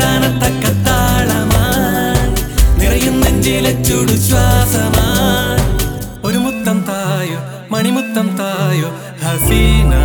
താലാനത്തക്ക താളമായി നിറയും നെഞ്ചിലെ ചുടു ശ്വാസമായി ഒരു മുത്തം തായോ മണിമുത്തം തായോ ഹസീനാ.